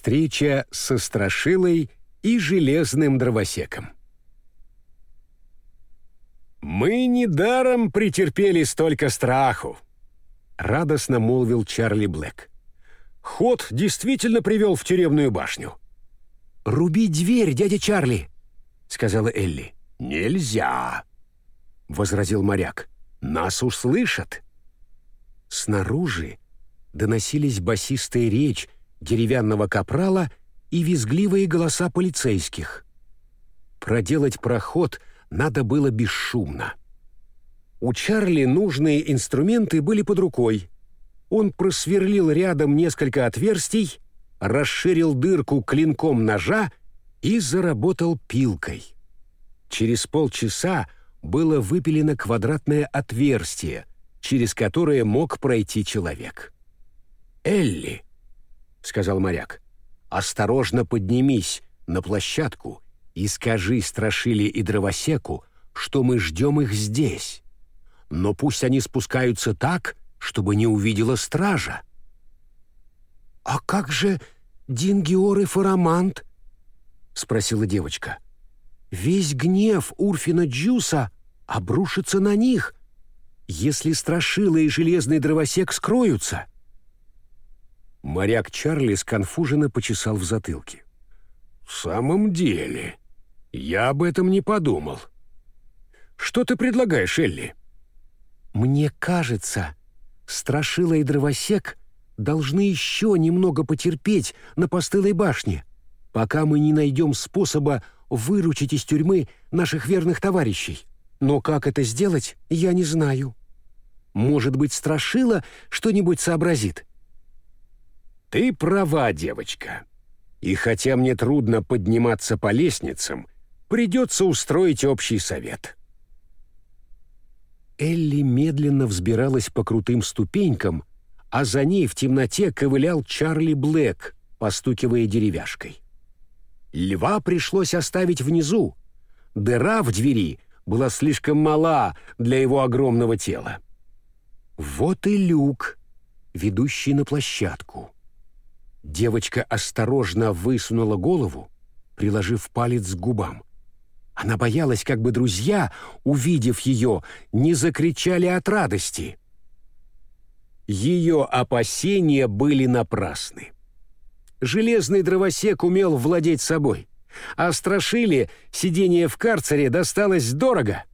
Встреча со Страшилой и Железным Дровосеком. «Мы недаром претерпели столько страху», — радостно молвил Чарли Блэк. «Ход действительно привел в тюремную башню». «Руби дверь, дядя Чарли», — сказала Элли. «Нельзя», — возразил моряк. «Нас услышат». Снаружи доносились басистая речь деревянного капрала и визгливые голоса полицейских. Проделать проход надо было бесшумно. У Чарли нужные инструменты были под рукой. Он просверлил рядом несколько отверстий, расширил дырку клинком ножа и заработал пилкой. Через полчаса было выпилено квадратное отверстие, через которое мог пройти человек. «Элли», — сказал моряк, — «осторожно поднимись на площадку и скажи Страшиле и Дровосеку, что мы ждем их здесь. Но пусть они спускаются так, чтобы не увидела стража». «А как же Дингиор и Фарамант?» — спросила девочка. «Весь гнев Урфина Джуса обрушится на них, если Страшила и Железный Дровосек скроются». Моряк Чарли сконфуженно почесал в затылке. «В самом деле, я об этом не подумал. Что ты предлагаешь, Элли?» «Мне кажется, Страшила и Дровосек должны еще немного потерпеть на постылой башне, пока мы не найдем способа выручить из тюрьмы наших верных товарищей. Но как это сделать, я не знаю. Может быть, Страшила что-нибудь сообразит?» «Ты права, девочка. И хотя мне трудно подниматься по лестницам, придется устроить общий совет». Элли медленно взбиралась по крутым ступенькам, а за ней в темноте ковылял Чарли Блэк, постукивая деревяшкой. Льва пришлось оставить внизу. Дыра в двери была слишком мала для его огромного тела. Вот и люк, ведущий на площадку. Девочка осторожно высунула голову, приложив палец к губам. Она боялась, как бы друзья, увидев ее, не закричали от радости. Ее опасения были напрасны. Железный дровосек умел владеть собой, а страшили сидение в карцере досталось дорого.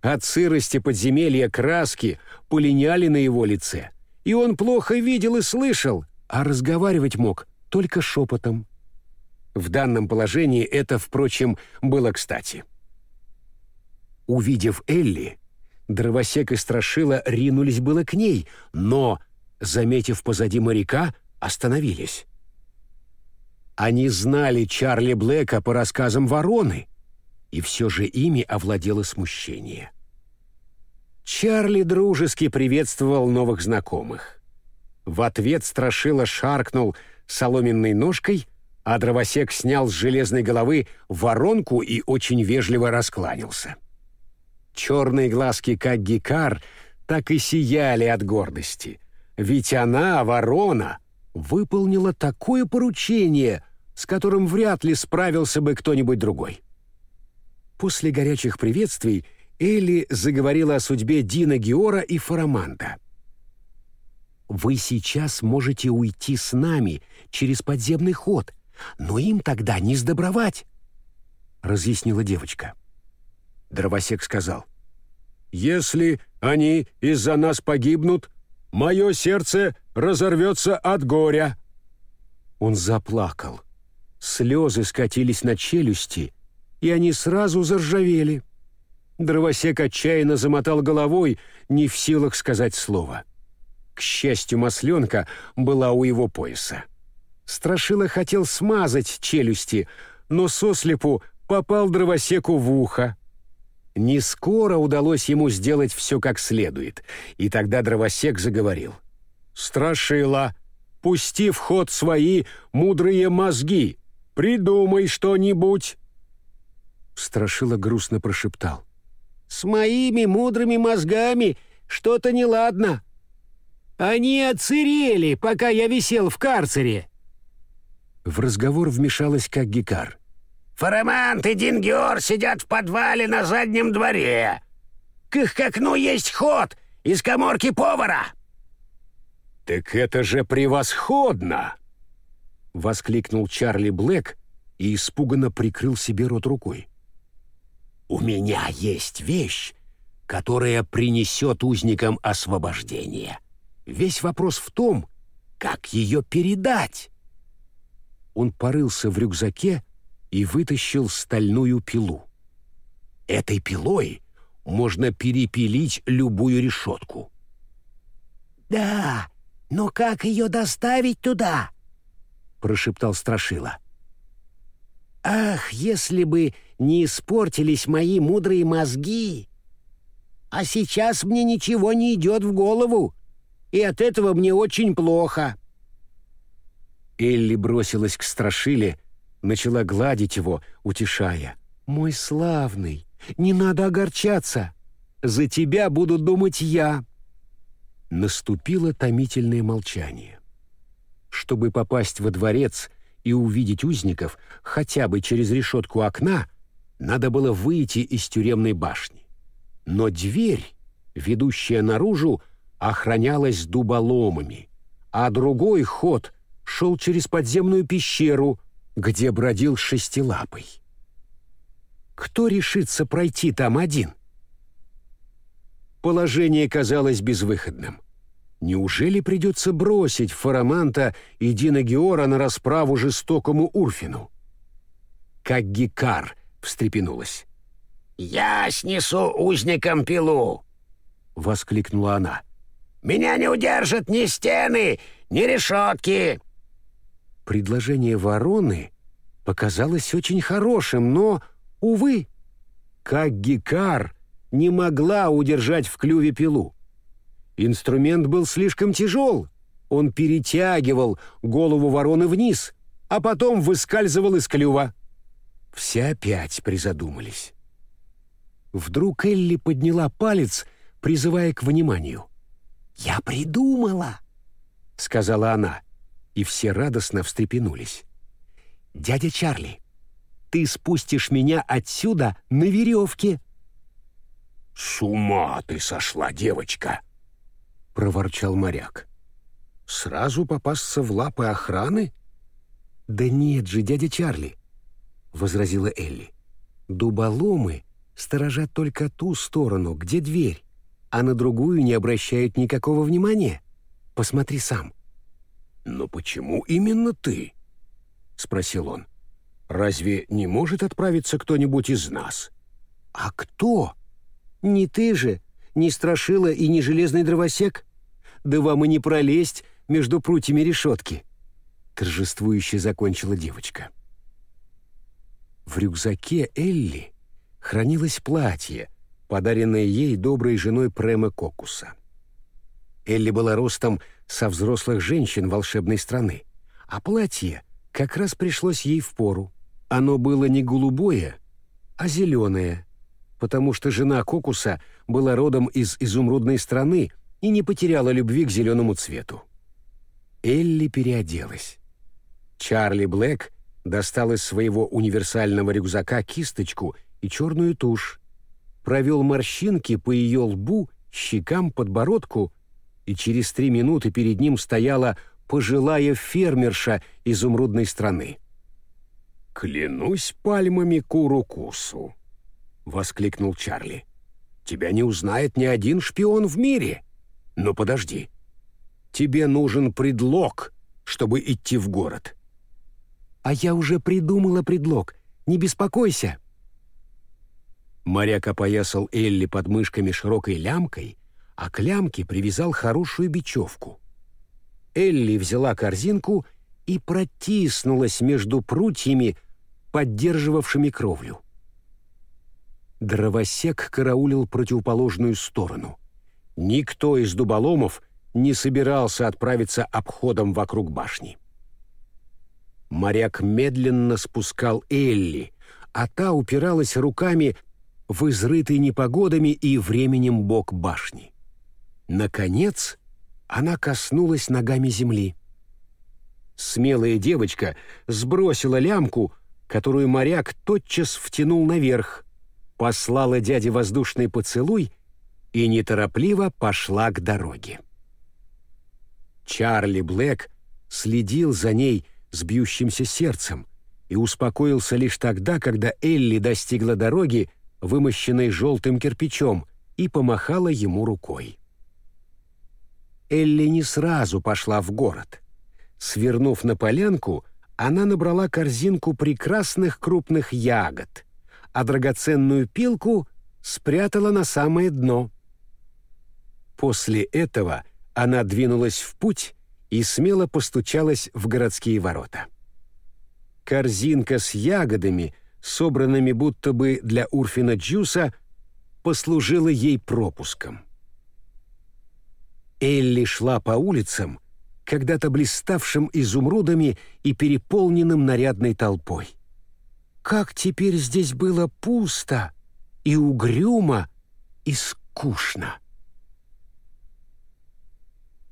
От сырости подземелья краски полиняли на его лице, и он плохо видел и слышал, а разговаривать мог только шепотом. В данном положении это, впрочем, было кстати. Увидев Элли, Дровосек и Страшила ринулись было к ней, но, заметив позади моряка, остановились. Они знали Чарли Блэка по рассказам Вороны, и все же ими овладело смущение. Чарли дружески приветствовал новых знакомых. В ответ Страшила шаркнул соломенной ножкой, а дровосек снял с железной головы воронку и очень вежливо раскланялся. — Черные глазки как гикар так и сияли от гордости. Ведь она, ворона, выполнила такое поручение, с которым вряд ли справился бы кто-нибудь другой. После горячих приветствий Элли заговорила о судьбе Дина Геора и Фараманда. «Вы сейчас можете уйти с нами через подземный ход, но им тогда не сдобровать», — разъяснила девочка. Дровосек сказал, «Если они из-за нас погибнут, мое сердце разорвется от горя». Он заплакал. Слезы скатились на челюсти, и они сразу заржавели. Дровосек отчаянно замотал головой, не в силах сказать слова. К счастью, масленка была у его пояса. Страшила хотел смазать челюсти, но сослепу попал дровосеку в ухо. Не скоро удалось ему сделать все как следует, и тогда дровосек заговорил. «Страшила, пусти в ход свои мудрые мозги, придумай что-нибудь!» Страшила грустно прошептал. «С моими мудрыми мозгами что-то неладно. Они отсырели, пока я висел в карцере». В разговор вмешалась как Гикар. «Фарамант и Дингиор сидят в подвале на заднем дворе. К их к окну есть ход из коморки повара». «Так это же превосходно!» — воскликнул Чарли Блэк и испуганно прикрыл себе рот рукой. «У меня есть вещь, которая принесет узникам освобождение. Весь вопрос в том, как ее передать». Он порылся в рюкзаке и вытащил стальную пилу. Этой пилой можно перепилить любую решетку. «Да, но как ее доставить туда?» — прошептал Страшила. «Ах, если бы не испортились мои мудрые мозги! А сейчас мне ничего не идет в голову, и от этого мне очень плохо». Элли бросилась к Страшиле, начала гладить его, утешая. «Мой славный, не надо огорчаться. За тебя буду думать я». Наступило томительное молчание. Чтобы попасть во дворец и увидеть узников хотя бы через решетку окна, надо было выйти из тюремной башни. Но дверь, ведущая наружу, охранялась дуболомами, а другой ход шел через подземную пещеру, где бродил шестилапый. Кто решится пройти там один? Положение казалось безвыходным. Неужели придется бросить Фараманта и Дина Геора на расправу жестокому Урфину? Как Гикар встрепенулась. «Я снесу узникам пилу!» — воскликнула она. «Меня не удержат ни стены, ни решетки!» Предложение вороны показалось очень хорошим, но, увы, как Гикар не могла удержать в клюве пилу. Инструмент был слишком тяжел, он перетягивал голову вороны вниз, а потом выскальзывал из клюва. Все опять призадумались. Вдруг Элли подняла палец, призывая к вниманию. «Я придумала!» — сказала она и все радостно встрепенулись. «Дядя Чарли, ты спустишь меня отсюда на веревке!» «С ума ты сошла, девочка!» — проворчал моряк. «Сразу попасться в лапы охраны?» «Да нет же, дядя Чарли!» — возразила Элли. «Дуболомы сторожат только ту сторону, где дверь, а на другую не обращают никакого внимания. Посмотри сам. «Но почему именно ты?» — спросил он. «Разве не может отправиться кто-нибудь из нас?» «А кто? Не ты же, не Страшила и не Железный Дровосек? Да вам и не пролезть между прутьями решетки!» Торжествующе закончила девочка. В рюкзаке Элли хранилось платье, подаренное ей доброй женой Према Кокуса. Элли была ростом со взрослых женщин волшебной страны, а платье как раз пришлось ей в пору. Оно было не голубое, а зеленое, потому что жена Кокуса была родом из изумрудной страны и не потеряла любви к зеленому цвету. Элли переоделась. Чарли Блэк достал из своего универсального рюкзака кисточку и черную тушь, провел морщинки по ее лбу, щекам, подбородку и через три минуты перед ним стояла пожилая фермерша изумрудной страны. «Клянусь пальмами Курукусу!» — воскликнул Чарли. «Тебя не узнает ни один шпион в мире. Но подожди. Тебе нужен предлог, чтобы идти в город». «А я уже придумала предлог. Не беспокойся». Моряк опоясал Элли под мышками широкой лямкой а к лямке привязал хорошую бечевку. Элли взяла корзинку и протиснулась между прутьями, поддерживавшими кровлю. Дровосек караулил противоположную сторону. Никто из дуболомов не собирался отправиться обходом вокруг башни. Моряк медленно спускал Элли, а та упиралась руками в изрытый непогодами и временем бок башни. Наконец, она коснулась ногами земли. Смелая девочка сбросила лямку, которую моряк тотчас втянул наверх, послала дяде воздушный поцелуй и неторопливо пошла к дороге. Чарли Блэк следил за ней с бьющимся сердцем и успокоился лишь тогда, когда Элли достигла дороги, вымощенной желтым кирпичом, и помахала ему рукой. Элли не сразу пошла в город. Свернув на полянку, она набрала корзинку прекрасных крупных ягод, а драгоценную пилку спрятала на самое дно. После этого она двинулась в путь и смело постучалась в городские ворота. Корзинка с ягодами, собранными будто бы для Урфина Джуса, послужила ей пропуском. Элли шла по улицам, когда-то блиставшим изумрудами и переполненным нарядной толпой. Как теперь здесь было пусто и угрюмо и скучно.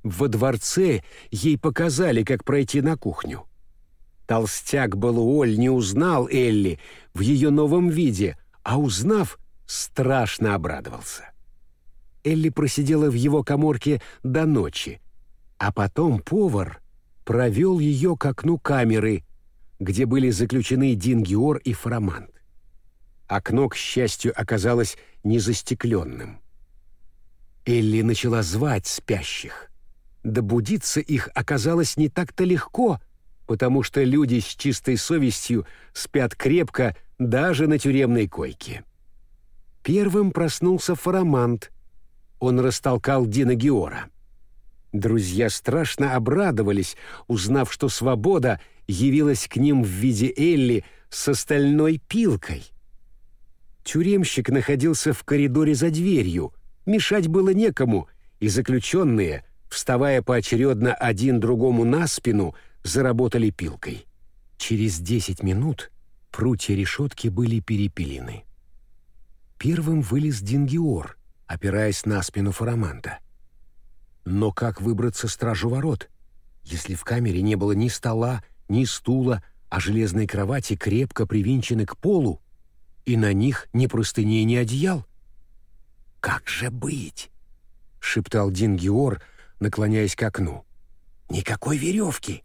Во дворце ей показали, как пройти на кухню. Толстяк Балуоль не узнал Элли в ее новом виде, а узнав, страшно обрадовался. Элли просидела в его коморке до ночи, а потом повар провел ее к окну камеры, где были заключены Дингиор и Фарамант. Окно, к счастью, оказалось незастекленным. Элли начала звать спящих. Добудиться их оказалось не так-то легко, потому что люди с чистой совестью спят крепко даже на тюремной койке. Первым проснулся Фарамант. Он растолкал Дина Геора. Друзья страшно обрадовались, узнав, что свобода явилась к ним в виде Элли с остальной пилкой. Тюремщик находился в коридоре за дверью, мешать было некому, и заключенные, вставая поочередно один другому на спину, заработали пилкой. Через десять минут прутья решетки были перепилены. Первым вылез Дингиор, опираясь на спину Фараманта. Но как выбраться стражу ворот, если в камере не было ни стола, ни стула, а железные кровати крепко привинчены к полу, и на них ни простыней, ни одеял? «Как же быть?» — шептал Дингиор, наклоняясь к окну. «Никакой веревки!»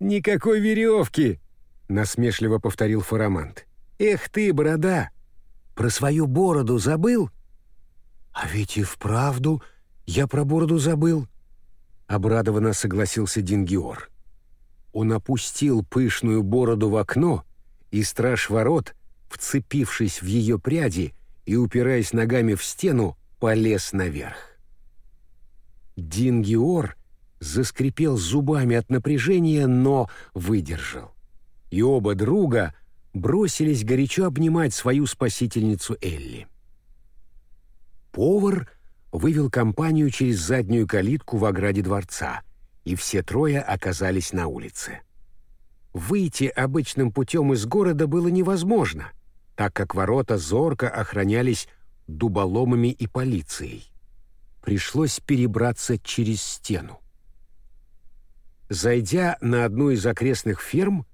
«Никакой веревки!» — насмешливо повторил Фарамант. «Эх ты, борода! Про свою бороду забыл?» «А ведь и вправду я про бороду забыл», — обрадованно согласился Дингиор. Он опустил пышную бороду в окно, и страж ворот, вцепившись в ее пряди и упираясь ногами в стену, полез наверх. Дингиор заскрипел зубами от напряжения, но выдержал. И оба друга — бросились горячо обнимать свою спасительницу Элли. Повар вывел компанию через заднюю калитку в ограде дворца, и все трое оказались на улице. Выйти обычным путем из города было невозможно, так как ворота зорко охранялись дуболомами и полицией. Пришлось перебраться через стену. Зайдя на одну из окрестных ферм,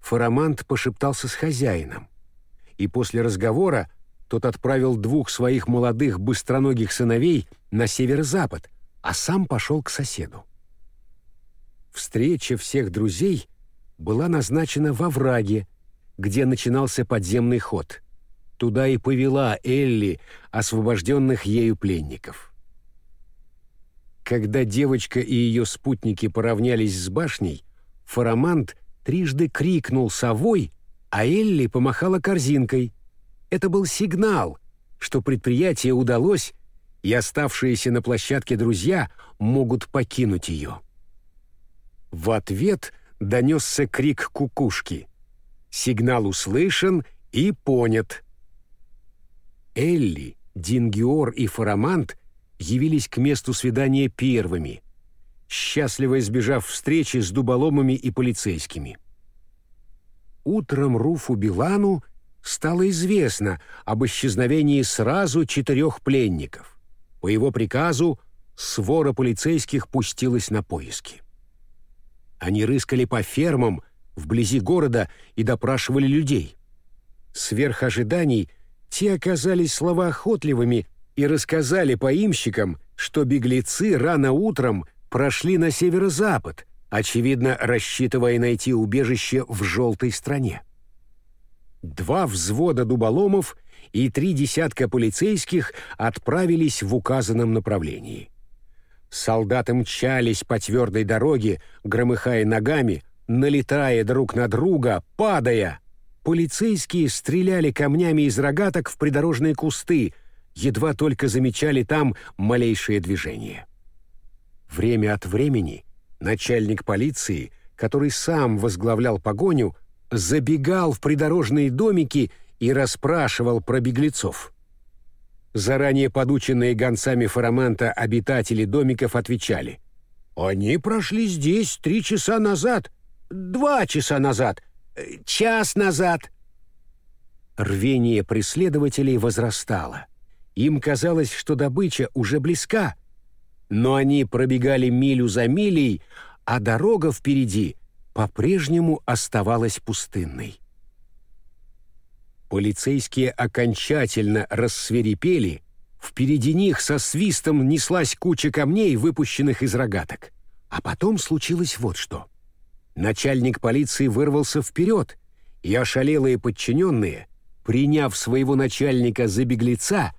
Фарамант пошептался с хозяином, и после разговора тот отправил двух своих молодых быстроногих сыновей на северо-запад, а сам пошел к соседу. Встреча всех друзей была назначена во враге, где начинался подземный ход. Туда и повела Элли освобожденных ею пленников. Когда девочка и ее спутники поравнялись с башней, Фарамант трижды крикнул совой, а Элли помахала корзинкой. Это был сигнал, что предприятие удалось, и оставшиеся на площадке друзья могут покинуть ее. В ответ донесся крик кукушки. Сигнал услышан и понят. Элли, Дингиор и Фарамант явились к месту свидания первыми — счастливо избежав встречи с дуболомами и полицейскими. Утром Руфу Билану стало известно об исчезновении сразу четырех пленников. По его приказу свора полицейских пустилась на поиски. Они рыскали по фермам вблизи города и допрашивали людей. Сверх ожиданий те оказались словоохотливыми и рассказали поимщикам, что беглецы рано утром прошли на северо-запад, очевидно, рассчитывая найти убежище в желтой стране. Два взвода дуболомов и три десятка полицейских отправились в указанном направлении. Солдаты мчались по твердой дороге, громыхая ногами, налетая друг на друга, падая. Полицейские стреляли камнями из рогаток в придорожные кусты, едва только замечали там малейшее движение. Время от времени начальник полиции, который сам возглавлял погоню, забегал в придорожные домики и расспрашивал про беглецов. Заранее подученные гонцами Фараманта обитатели домиков отвечали. «Они прошли здесь три часа назад, два часа назад, час назад». Рвение преследователей возрастало. Им казалось, что добыча уже близка. Но они пробегали милю за милей, а дорога впереди по-прежнему оставалась пустынной. Полицейские окончательно рассверепели, впереди них со свистом неслась куча камней, выпущенных из рогаток. А потом случилось вот что. Начальник полиции вырвался вперед, и ошалелые подчиненные, приняв своего начальника за беглеца,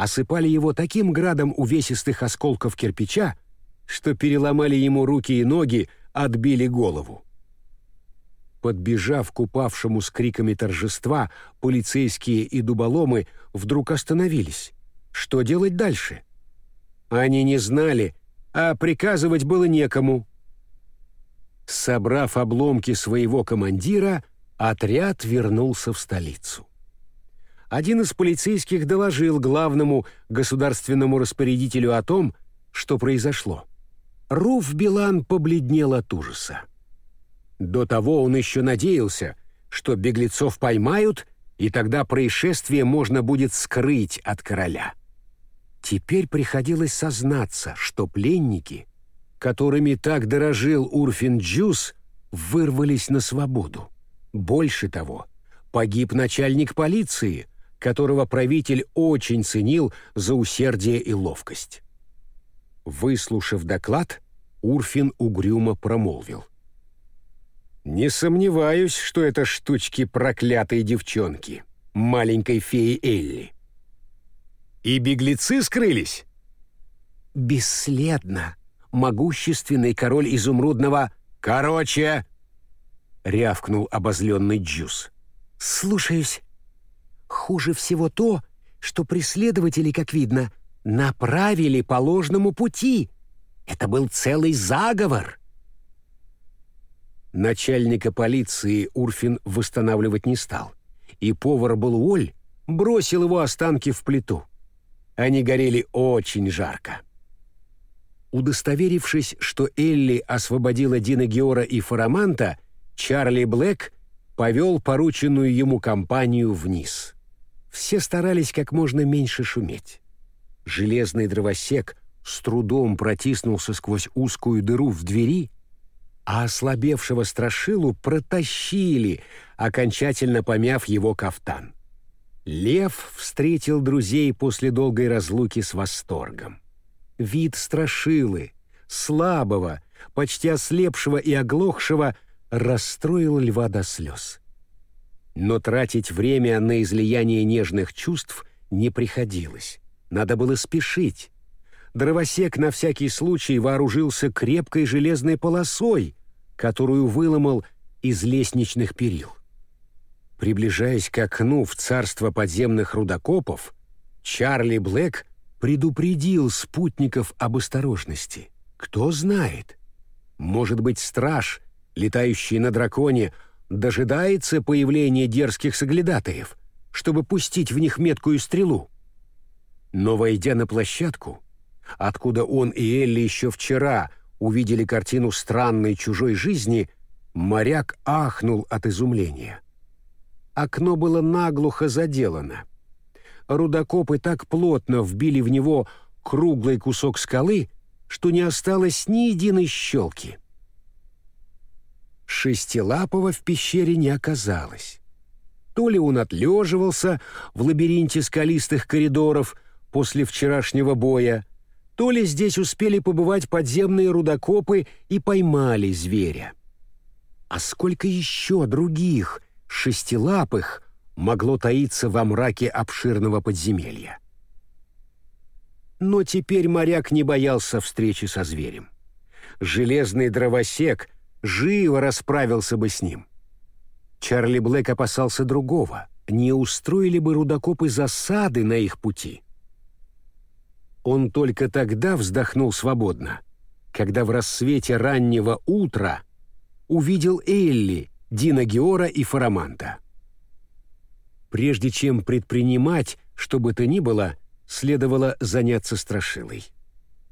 осыпали его таким градом увесистых осколков кирпича, что переломали ему руки и ноги, отбили голову. Подбежав к упавшему с криками торжества, полицейские и дуболомы вдруг остановились. Что делать дальше? Они не знали, а приказывать было некому. Собрав обломки своего командира, отряд вернулся в столицу. Один из полицейских доложил главному государственному распорядителю о том, что произошло. Руф Билан побледнел от ужаса. До того он еще надеялся, что беглецов поймают, и тогда происшествие можно будет скрыть от короля. Теперь приходилось сознаться, что пленники, которыми так дорожил Урфин Джус, вырвались на свободу. Больше того, погиб начальник полиции, которого правитель очень ценил за усердие и ловкость. Выслушав доклад, Урфин угрюмо промолвил. Не сомневаюсь, что это штучки проклятой девчонки, маленькой феи Элли. И беглецы скрылись? Бесследно. Могущественный король изумрудного... Короче, рявкнул обозленный Джус. Слушаюсь. Хуже всего то, что преследователи, как видно, направили по ложному пути. Это был целый заговор. Начальника полиции Урфин восстанавливать не стал, и повар Балуоль бросил его останки в плиту. Они горели очень жарко. Удостоверившись, что Элли освободила Дина Геора и Фараманта, Чарли Блэк повел порученную ему компанию вниз. Все старались как можно меньше шуметь. Железный дровосек с трудом протиснулся сквозь узкую дыру в двери а ослабевшего страшилу протащили, окончательно помяв его кафтан. Лев встретил друзей после долгой разлуки с восторгом. Вид страшилы, слабого, почти ослепшего и оглохшего, расстроил льва до слез. Но тратить время на излияние нежных чувств не приходилось. Надо было спешить дровосек на всякий случай вооружился крепкой железной полосой, которую выломал из лестничных перил. Приближаясь к окну в царство подземных рудокопов, Чарли Блэк предупредил спутников об осторожности. Кто знает, может быть, страж, летающий на драконе, дожидается появления дерзких соглядатаев, чтобы пустить в них меткую стрелу. Но, войдя на площадку, откуда он и Элли еще вчера увидели картину странной чужой жизни, моряк ахнул от изумления. Окно было наглухо заделано. Рудокопы так плотно вбили в него круглый кусок скалы, что не осталось ни единой щелки. Шестилапого в пещере не оказалось. То ли он отлеживался в лабиринте скалистых коридоров после вчерашнего боя, то ли здесь успели побывать подземные рудокопы и поймали зверя. А сколько еще других шестилапых могло таиться во мраке обширного подземелья? Но теперь моряк не боялся встречи со зверем. Железный дровосек живо расправился бы с ним. Чарли Блэк опасался другого. Не устроили бы рудокопы засады на их пути. Он только тогда вздохнул свободно, когда в рассвете раннего утра увидел Элли, Дина Геора и Фараманта. Прежде чем предпринимать, что бы то ни было, следовало заняться страшилой.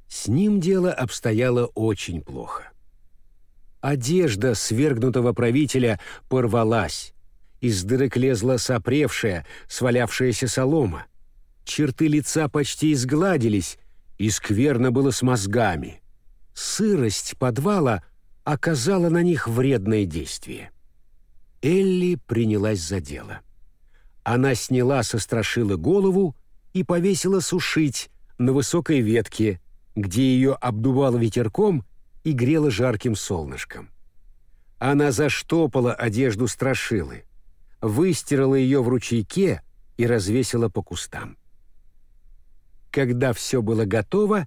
С ним дело обстояло очень плохо. Одежда свергнутого правителя порвалась, из дырок лезла сопревшая, свалявшаяся солома. Черты лица почти изгладились, и скверно было с мозгами. Сырость подвала оказала на них вредное действие. Элли принялась за дело. Она сняла со страшила голову и повесила сушить на высокой ветке, где ее обдувало ветерком и грело жарким солнышком. Она заштопала одежду страшилы, выстирала ее в ручейке и развесила по кустам. Когда все было готово,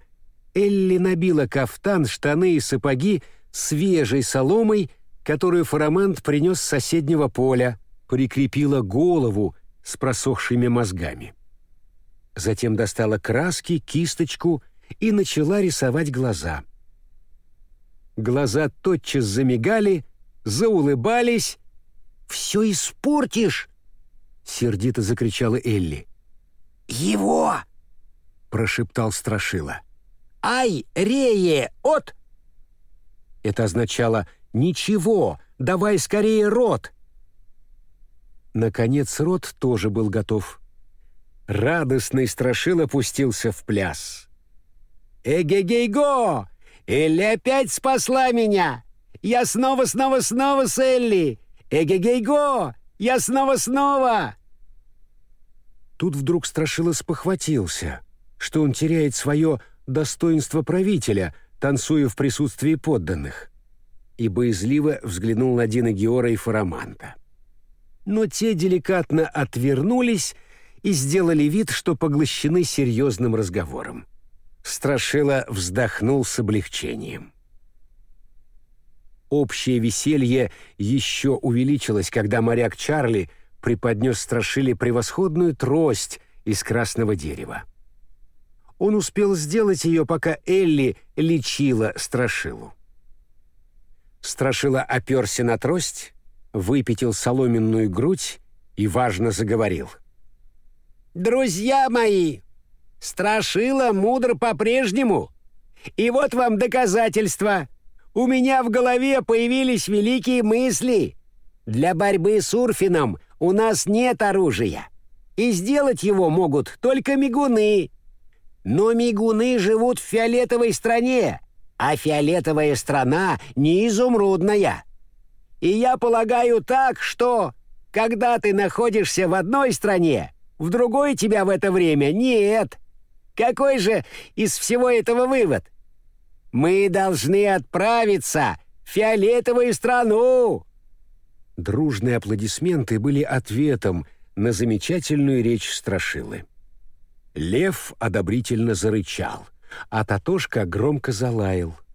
Элли набила кафтан, штаны и сапоги свежей соломой, которую Фарамант принес с соседнего поля, прикрепила голову с просохшими мозгами. Затем достала краски, кисточку и начала рисовать глаза. Глаза тотчас замигали, заулыбались. «Все испортишь!» — сердито закричала Элли. «Его!» — прошептал Страшила. «Ай, рее, от!» Это означало «Ничего, давай скорее рот!» Наконец рот тоже был готов. Радостный Страшил опустился в пляс. «Эгегей-го! Элли опять спасла меня! Я снова-снова-снова с Элли! Эгегей-го! Я снова-снова!» Тут вдруг Страшила спохватился, что он теряет свое достоинство правителя, танцуя в присутствии подданных, и боязливо взглянул на Дина Геора и Фараманта. Но те деликатно отвернулись и сделали вид, что поглощены серьезным разговором. Страшила вздохнул с облегчением. Общее веселье еще увеличилось, когда моряк Чарли преподнес Страшиле превосходную трость из красного дерева. Он успел сделать ее, пока Элли лечила Страшилу. Страшила оперся на трость, выпятил соломенную грудь и важно заговорил. «Друзья мои, Страшила мудр по-прежнему. И вот вам доказательства. У меня в голове появились великие мысли. Для борьбы с Урфином у нас нет оружия. И сделать его могут только мигуны. Но мигуны живут в фиолетовой стране, а фиолетовая страна не изумрудная. И я полагаю так, что, когда ты находишься в одной стране, в другой тебя в это время нет. Какой же из всего этого вывод? Мы должны отправиться в фиолетовую страну!» Дружные аплодисменты были ответом на замечательную речь Страшилы. Лев одобрительно зарычал, а Татошка громко залаял —